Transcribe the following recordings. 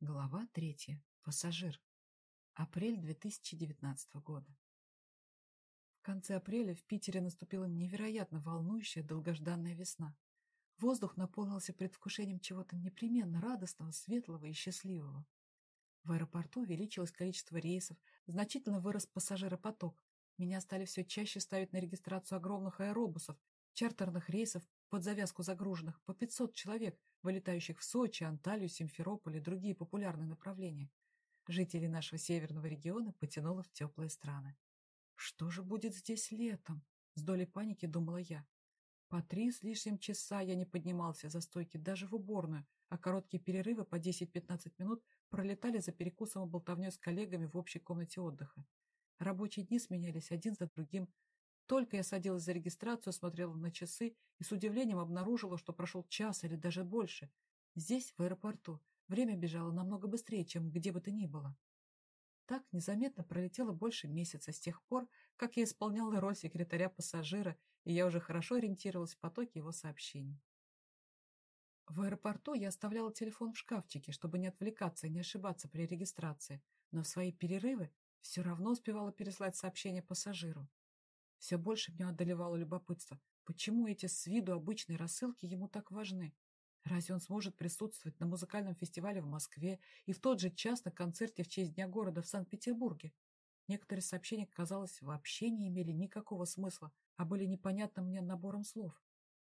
Глава третья. Пассажир. Апрель 2019 года. В конце апреля в Питере наступила невероятно волнующая долгожданная весна. Воздух наполнился предвкушением чего-то непременно радостного, светлого и счастливого. В аэропорту увеличилось количество рейсов, значительно вырос пассажиропоток. Меня стали все чаще ставить на регистрацию огромных аэробусов, чартерных рейсов под завязку загруженных по 500 человек, вылетающих в Сочи, Анталию, Симферополь и другие популярные направления. Жителей нашего северного региона потянуло в теплые страны. Что же будет здесь летом? С долей паники думала я. По три с лишним часа я не поднимался за стойки даже в уборную, а короткие перерывы по 10-15 минут пролетали за перекусом и болтовней с коллегами в общей комнате отдыха. Рабочие дни сменялись один за другим, только я садилась за регистрацию, смотрела на часы и с удивлением обнаружила, что прошел час или даже больше. Здесь, в аэропорту, время бежало намного быстрее, чем где бы то ни было. Так незаметно пролетело больше месяца с тех пор, как я исполняла роль секретаря-пассажира, и я уже хорошо ориентировалась в потоке его сообщений. В аэропорту я оставляла телефон в шкафчике, чтобы не отвлекаться и не ошибаться при регистрации, но в свои перерывы все равно успевала переслать сообщение пассажиру. Все больше меня одолевало любопытство, почему эти с виду обычные рассылки ему так важны? Разве он сможет присутствовать на музыкальном фестивале в Москве и в тот же час на концерте в честь Дня города в Санкт-Петербурге? Некоторые сообщения, казалось, вообще не имели никакого смысла, а были непонятным мне набором слов.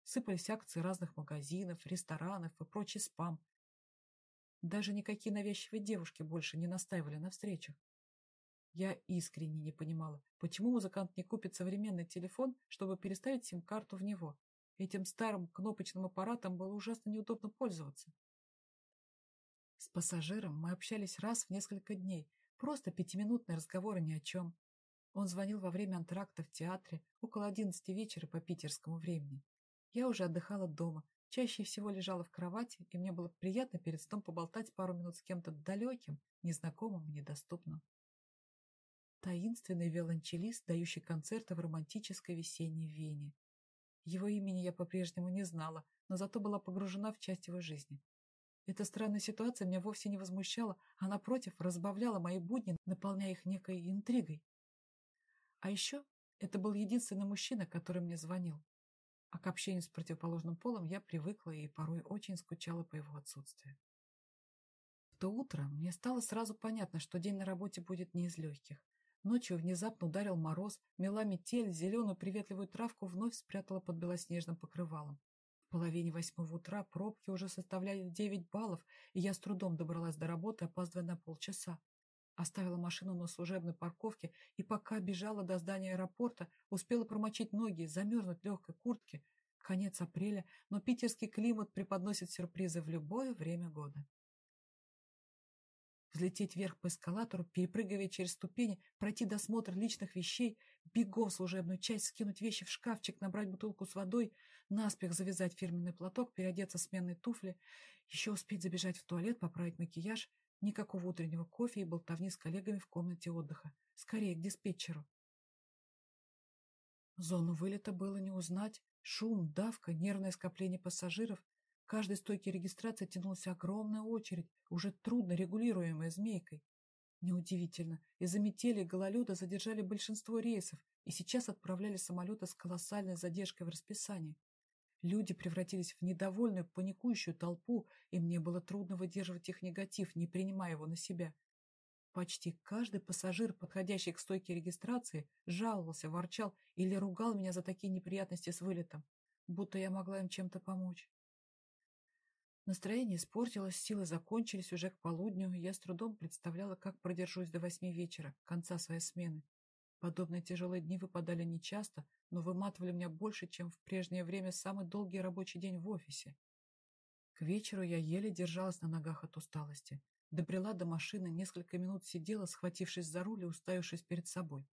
Сыпались акции разных магазинов, ресторанов и прочий спам. Даже никакие навязчивые девушки больше не настаивали на встречах. Я искренне не понимала, почему музыкант не купит современный телефон, чтобы переставить сим-карту в него. Этим старым кнопочным аппаратом было ужасно неудобно пользоваться. С пассажиром мы общались раз в несколько дней, просто пятиминутные разговоры ни о чем. Он звонил во время антракта в театре около одиннадцати вечера по питерскому времени. Я уже отдыхала дома, чаще всего лежала в кровати, и мне было приятно перед сном поболтать пару минут с кем-то далеким, незнакомым и недоступным таинственный виолончелист, дающий концерты в романтической весенней Вене. Его имени я по-прежнему не знала, но зато была погружена в часть его жизни. Эта странная ситуация меня вовсе не возмущала, а, напротив, разбавляла мои будни, наполняя их некой интригой. А еще это был единственный мужчина, который мне звонил. А к общению с противоположным полом я привыкла и порой очень скучала по его отсутствию. В то утро мне стало сразу понятно, что день на работе будет не из легких. Ночью внезапно ударил мороз, мела метель, зеленую приветливую травку вновь спрятала под белоснежным покрывалом. В половине восьмого утра пробки уже составляли девять баллов, и я с трудом добралась до работы, опаздывая на полчаса. Оставила машину на служебной парковке и пока бежала до здания аэропорта, успела промочить ноги, замерзнуть в легкой куртке. Конец апреля, но питерский климат преподносит сюрпризы в любое время года взлететь вверх по эскалатору, перепрыгивая через ступени, пройти досмотр личных вещей, бегом в служебную часть, скинуть вещи в шкафчик, набрать бутылку с водой, наспех завязать фирменный платок, переодеться в сменные туфли, еще успеть забежать в туалет, поправить макияж, никакого утреннего кофе и болтовни с коллегами в комнате отдыха. Скорее, к диспетчеру. Зону вылета было не узнать. Шум, давка, нервное скопление пассажиров, каждой стойке регистрации тянулась огромная очередь, уже трудно регулируемая змейкой. Неудивительно, из-за метели и гололеда задержали большинство рейсов и сейчас отправляли самолеты с колоссальной задержкой в расписании. Люди превратились в недовольную, паникующую толпу, и мне было трудно выдерживать их негатив, не принимая его на себя. Почти каждый пассажир, подходящий к стойке регистрации, жаловался, ворчал или ругал меня за такие неприятности с вылетом, будто я могла им чем-то помочь. Настроение испортилось, силы закончились уже к полудню, я с трудом представляла, как продержусь до восьми вечера, конца своей смены. Подобные тяжелые дни выпадали нечасто, но выматывали меня больше, чем в прежнее время самый долгий рабочий день в офисе. К вечеру я еле держалась на ногах от усталости. Добрела до машины, несколько минут сидела, схватившись за руль и уставившись перед собой.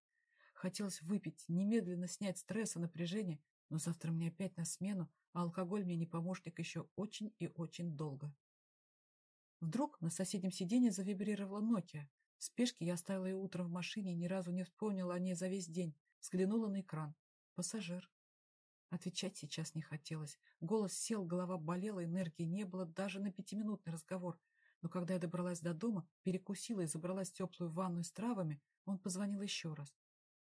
Хотелось выпить, немедленно снять стресс и напряжение, но завтра мне опять на смену, а алкоголь мне не помощник еще очень и очень долго. Вдруг на соседнем сиденье завибрировала Nokia. В спешке я оставила ее утром в машине и ни разу не вспомнила о ней за весь день. Взглянула на экран. Пассажир. Отвечать сейчас не хотелось. Голос сел, голова болела, энергии не было даже на пятиминутный разговор. но когда я добралась до дома, перекусила и забралась в теплую ванную с травами, он позвонил еще раз.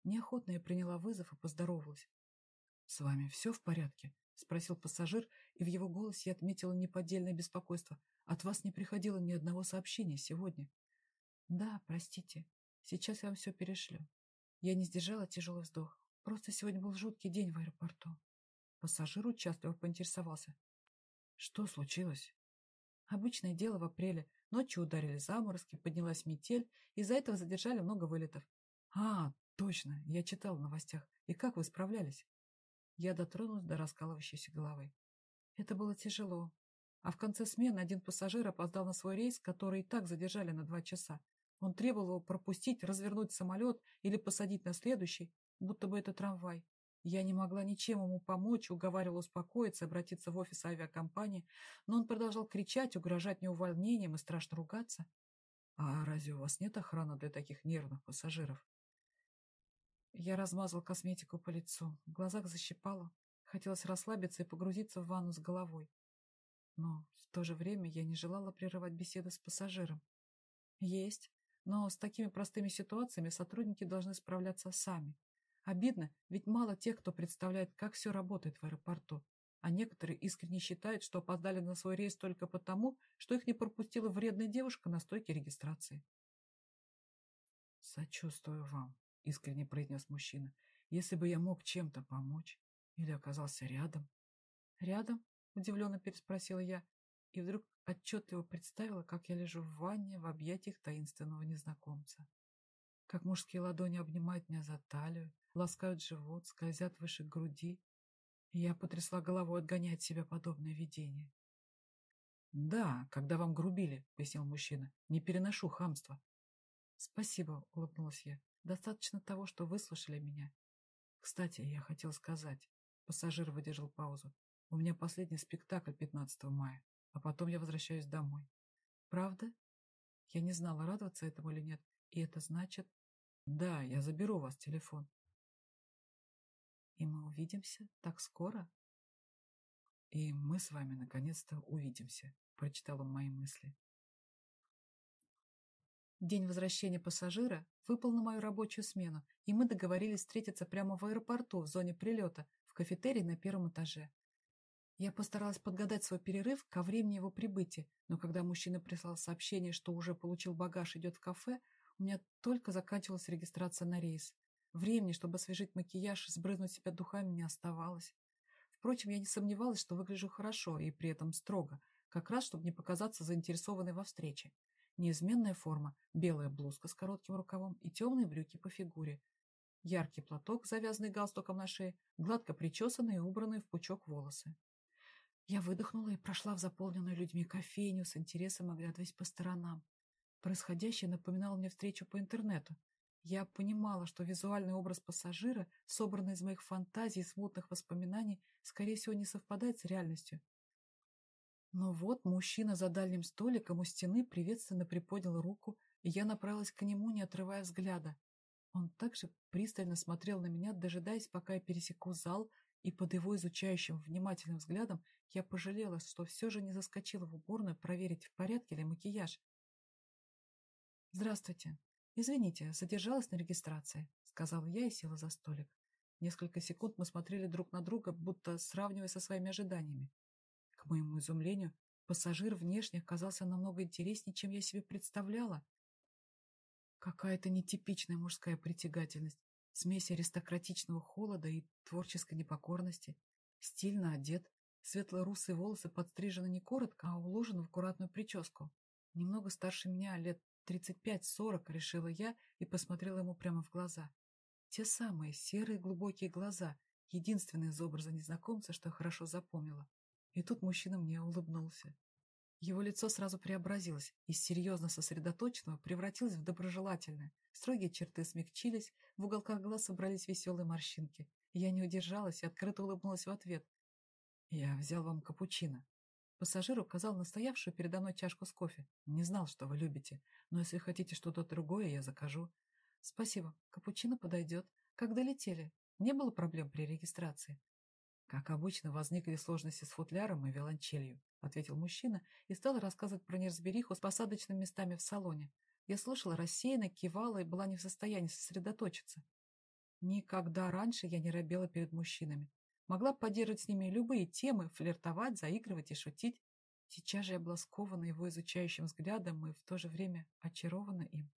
Неохотно я приняла вызов и поздоровалась. «С вами все в порядке?» — спросил пассажир, и в его голосе я отметила неподдельное беспокойство. «От вас не приходило ни одного сообщения сегодня». «Да, простите. Сейчас я вам все перешлю». Я не сдержала тяжелый вздох. Просто сегодня был жуткий день в аэропорту. Пассажир участливо поинтересовался. «Что случилось?» Обычное дело в апреле. Ночью ударили заморозки, поднялась метель, из-за этого задержали много вылетов. А, точно, я читал в новостях. И как вы справлялись? Я дотронулась до раскалывающейся головы. Это было тяжело. А в конце смены один пассажир опоздал на свой рейс, который и так задержали на два часа. Он требовал его пропустить, развернуть самолет или посадить на следующий, будто бы это трамвай. Я не могла ничем ему помочь, уговаривала успокоиться, обратиться в офис авиакомпании, но он продолжал кричать, угрожать мне увольнением и страшно ругаться. «А разве у вас нет охраны для таких нервных пассажиров?» Я размазал косметику по лицу, в глазах защипало. Хотелось расслабиться и погрузиться в ванну с головой. Но в то же время я не желала прерывать беседу с пассажиром. Есть, но с такими простыми ситуациями сотрудники должны справляться сами. Обидно, ведь мало тех, кто представляет, как все работает в аэропорту. А некоторые искренне считают, что опоздали на свой рейс только потому, что их не пропустила вредная девушка на стойке регистрации. «Сочувствую вам», — искренне произнес мужчина. «Если бы я мог чем-то помочь или оказался рядом». «Рядом?» — удивленно переспросила я, и вдруг отчетливо представила, как я лежу в ванне в объятиях таинственного незнакомца как мужские ладони обнимают меня за талию, ласкают живот, скользят выше груди. Я потрясла головой, отгоняя от себя подобное видение. «Да, когда вам грубили», — пояснил мужчина, — «не переношу хамства». «Спасибо», — улыбнулась я. «Достаточно того, что выслушали меня». «Кстати, я хотел сказать...» Пассажир выдержал паузу. «У меня последний спектакль 15 мая, а потом я возвращаюсь домой». «Правда?» Я не знала, радоваться этому или нет, и это значит... Да, я заберу у вас телефон. И мы увидимся так скоро? И мы с вами наконец-то увидимся, прочитал он мои мысли. День возвращения пассажира выпал на мою рабочую смену, и мы договорились встретиться прямо в аэропорту, в зоне прилета, в кафетерии на первом этаже. Я постаралась подгадать свой перерыв ко времени его прибытия, но когда мужчина прислал сообщение, что уже получил багаж, идет в кафе, у меня только заканчивалась регистрация на рейс. Времени, чтобы освежить макияж и сбрызнуть себя духами, не оставалось. Впрочем, я не сомневалась, что выгляжу хорошо и при этом строго, как раз, чтобы не показаться заинтересованной во встрече. Неизменная форма, белая блузка с коротким рукавом и темные брюки по фигуре. Яркий платок, завязанный галстуком на шее, гладко причесанные и убранные в пучок волосы. Я выдохнула и прошла в заполненную людьми кофейню, с интересом оглядываясь по сторонам. Происходящее напоминало мне встречу по интернету. Я понимала, что визуальный образ пассажира, собранный из моих фантазий и смутных воспоминаний, скорее всего, не совпадает с реальностью. Но вот мужчина за дальним столиком у стены приветственно приподнял руку, и я направилась к нему, не отрывая взгляда. Он также пристально смотрел на меня, дожидаясь, пока я пересеку зал, и под его изучающим внимательным взглядом я пожалела, что все же не заскочила в уборную проверить, в порядке ли макияж. «Здравствуйте. Извините, задержалась на регистрации», — сказала я и села за столик. Несколько секунд мы смотрели друг на друга, будто сравнивая со своими ожиданиями. К моему изумлению, пассажир внешне казался намного интереснее, чем я себе представляла. Какая-то нетипичная мужская притягательность, смесь аристократичного холода и творческой непокорности. Стильно одет, светло-русые волосы подстрижены не коротко, а уложены в аккуратную прическу. Немного старше меня, лет Тридцать пять-сорок, решила я и посмотрела ему прямо в глаза. Те самые серые глубокие глаза, единственные из образа незнакомца, что хорошо запомнила. И тут мужчина мне улыбнулся. Его лицо сразу преобразилось, из серьезно сосредоточенного превратилось в доброжелательное. Строгие черты смягчились, в уголках глаз собрались веселые морщинки. Я не удержалась и открыто улыбнулась в ответ. «Я взял вам капучино», Пассажир указал на стоявшую передо мной чашку с кофе. Не знал, что вы любите, но если хотите что-то другое, я закажу. Спасибо, капучино подойдет. Как долетели? Не было проблем при регистрации? Как обычно, возникли сложности с футляром и виолончелью. — ответил мужчина и стал рассказывать про неразбериху с посадочными местами в салоне. Я слушала рассеянно, кивала и была не в состоянии сосредоточиться. Никогда раньше я не робела перед мужчинами. Могла поддерживать с ними любые темы, флиртовать, заигрывать и шутить. Сейчас же я была скована его изучающим взглядом и в то же время очарована им.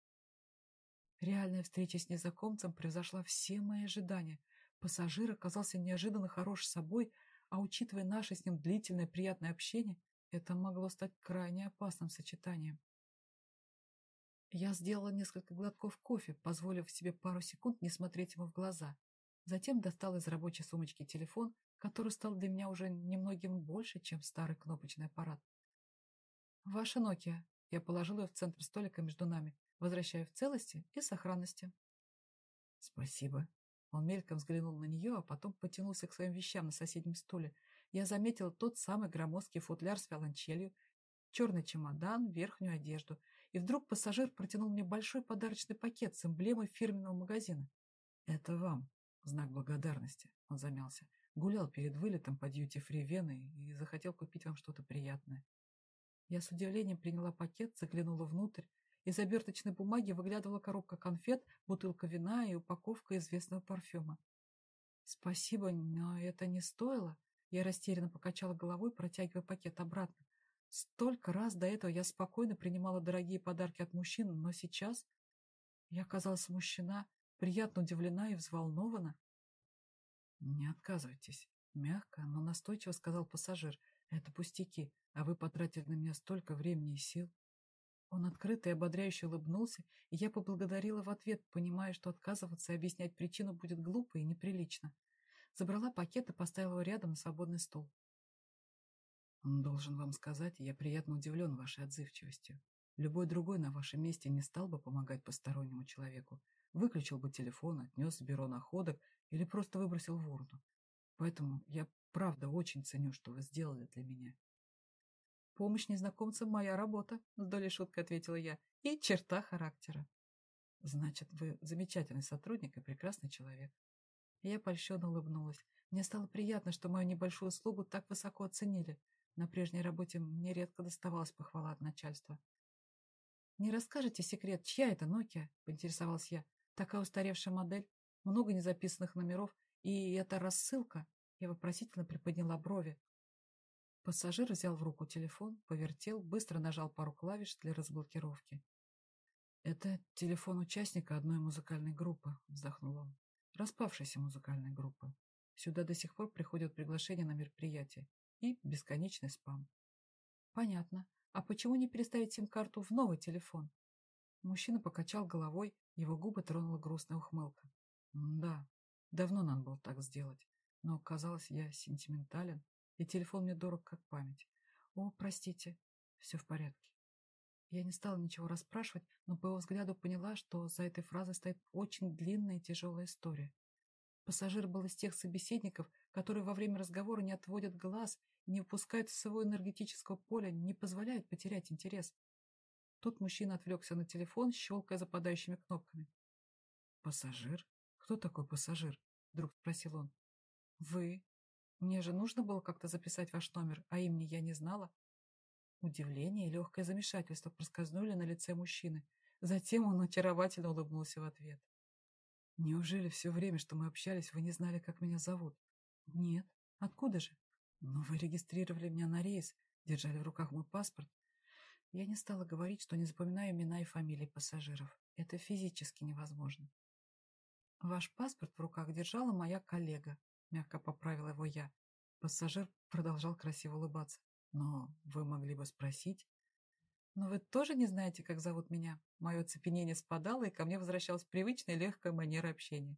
Реальная встреча с незнакомцем превзошла все мои ожидания. Пассажир оказался неожиданно хорош собой, а учитывая наше с ним длительное приятное общение, это могло стать крайне опасным сочетанием. Я сделала несколько глотков кофе, позволив себе пару секунд не смотреть ему в глаза. Затем достал из рабочей сумочки телефон, который стал для меня уже немногим больше, чем старый кнопочный аппарат. «Ваша Nokia». Я положил ее в центр столика между нами, возвращая в целости и сохранности. «Спасибо». Он мельком взглянул на нее, а потом потянулся к своим вещам на соседнем стуле. Я заметил тот самый громоздкий футляр с виолончелью, черный чемодан, верхнюю одежду. И вдруг пассажир протянул мне большой подарочный пакет с эмблемой фирменного магазина. «Это вам», знак благодарности. Он замялся. Гулял перед вылетом по дьюти-фри Вены и захотел купить вам что-то приятное. Я с удивлением приняла пакет, заглянула внутрь. Из оберточной бумаги выглядывала коробка конфет, бутылка вина и упаковка известного парфюма. «Спасибо, но это не стоило». Я растерянно покачала головой, протягивая пакет обратно. Столько раз до этого я спокойно принимала дорогие подарки от мужчин, но сейчас я оказалась смущена, приятно удивлена и взволнована. «Не отказывайтесь», — мягко, но настойчиво сказал пассажир. «Это пустяки, а вы потратили на меня столько времени и сил». Он открыто и ободряюще улыбнулся, и я поблагодарила в ответ, понимая, что отказываться и объяснять причину будет глупо и неприлично. Забрала пакет и поставила его рядом на свободный стол. «Должен вам сказать, я приятно удивлен вашей отзывчивостью. Любой другой на вашем месте не стал бы помогать постороннему человеку, выключил бы телефон, отнес в бюро находок или просто выбросил в урну. Поэтому я правда очень ценю, что вы сделали для меня. Помощь незнакомцам – моя работа, с долей шутки ответила я, и черта характера. Значит, вы замечательный сотрудник и прекрасный человек. Я польщенно улыбнулась. Мне стало приятно, что мою небольшую услугу так высоко оценили. На прежней работе мне редко доставалась похвала от начальства. «Не расскажете секрет, чья это Nokia?» – поинтересовалась я. Такая устаревшая модель, много незаписанных номеров, и эта рассылка. Я вопросительно приподняла брови. Пассажир взял в руку телефон, повертел, быстро нажал пару клавиш для разблокировки. «Это телефон участника одной музыкальной группы», — вздохнул он. «Распавшейся музыкальной группы. Сюда до сих пор приходят приглашения на мероприятия. И бесконечный спам». «Понятно. А почему не переставить сим-карту в новый телефон?» Мужчина покачал головой, его губы тронула грустная ухмылка. Да, давно надо было так сделать, но казалось, я сентиментален, и телефон мне дорог как память. О, простите, все в порядке. Я не стала ничего расспрашивать, но по его взгляду поняла, что за этой фразой стоит очень длинная и тяжелая история. Пассажир был из тех собеседников, которые во время разговора не отводят глаз, не выпускают из своего энергетического поля, не позволяют потерять интерес. Тут мужчина отвлекся на телефон, щелкая западающими кнопками. «Пассажир? Кто такой пассажир?» — вдруг спросил он. «Вы? Мне же нужно было как-то записать ваш номер, а имени я не знала». Удивление и легкое замешательство проскользнули на лице мужчины. Затем он очаровательно улыбнулся в ответ. «Неужели все время, что мы общались, вы не знали, как меня зовут?» «Нет. Откуда же?» «Но вы регистрировали меня на рейс, держали в руках мой паспорт, я не стала говорить, что не запоминаю имена и фамилии пассажиров. Это физически невозможно. Ваш паспорт в руках держала моя коллега, мягко поправила его я. Пассажир продолжал красиво улыбаться. Но вы могли бы спросить. Но вы тоже не знаете, как зовут меня? Мое цепенение спадало, и ко мне возвращалась привычная легкая манера общения.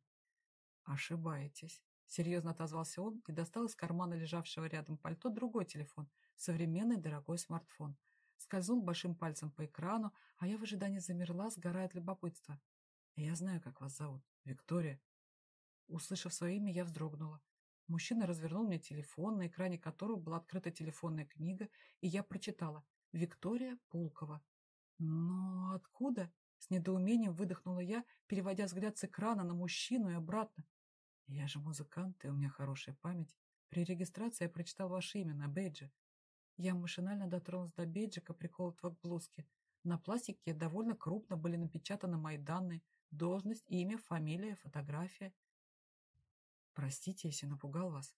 Ошибаетесь. Серьезно отозвался он и достал из кармана лежавшего рядом пальто другой телефон, современный дорогой смартфон скользнул большим пальцем по экрану, а я в ожидании замерла, сгорая от любопытства. «Я знаю, как вас зовут. Виктория». Услышав свое имя, я вздрогнула. Мужчина развернул мне телефон, на экране которого была открыта телефонная книга, и я прочитала «Виктория Пулкова». «Но откуда?» — с недоумением выдохнула я, переводя взгляд с экрана на мужчину и обратно. «Я же музыкант, и у меня хорошая память. При регистрации я прочитал ваше имя на бейдже. Я машинально дотронулась до бейджика, приколотого к блузке. На пластике довольно крупно были напечатаны мои данные, должность, имя, фамилия, фотография. Простите, если напугал вас.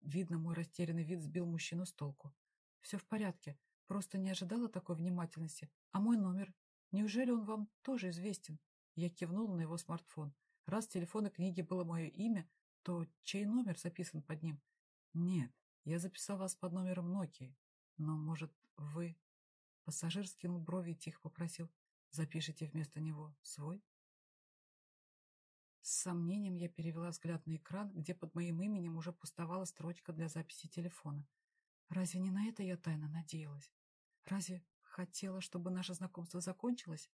Видно, мой растерянный вид сбил мужчину с толку. Все в порядке, просто не ожидала такой внимательности. А мой номер? Неужели он вам тоже известен? Я кивнула на его смартфон. Раз в телефонной книге было мое имя, то чей номер записан под ним? Нет, я записал вас под номером Nokia. Но, может, вы... Пассажир скинул брови и тихо попросил. Запишите вместо него свой? С сомнением я перевела взгляд на экран, где под моим именем уже пустовала строчка для записи телефона. Разве не на это я тайно надеялась? Разве хотела, чтобы наше знакомство закончилось?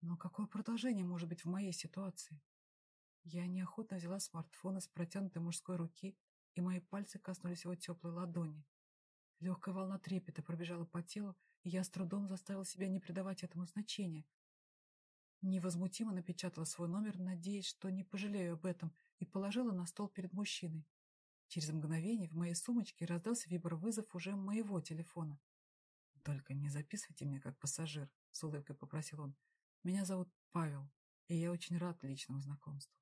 Но какое продолжение может быть в моей ситуации? Я неохотно взяла смартфон из протянутой мужской руки, и мои пальцы коснулись его теплой ладони. Легкая волна трепета пробежала по телу, и я с трудом заставила себя не придавать этому значения. Невозмутимо напечатала свой номер, надеясь, что не пожалею об этом, и положила на стол перед мужчиной. Через мгновение в моей сумочке раздался вибровызов уже моего телефона. «Только не записывайте меня как пассажир», — с улыбкой попросил он. «Меня зовут Павел, и я очень рад личному знакомству».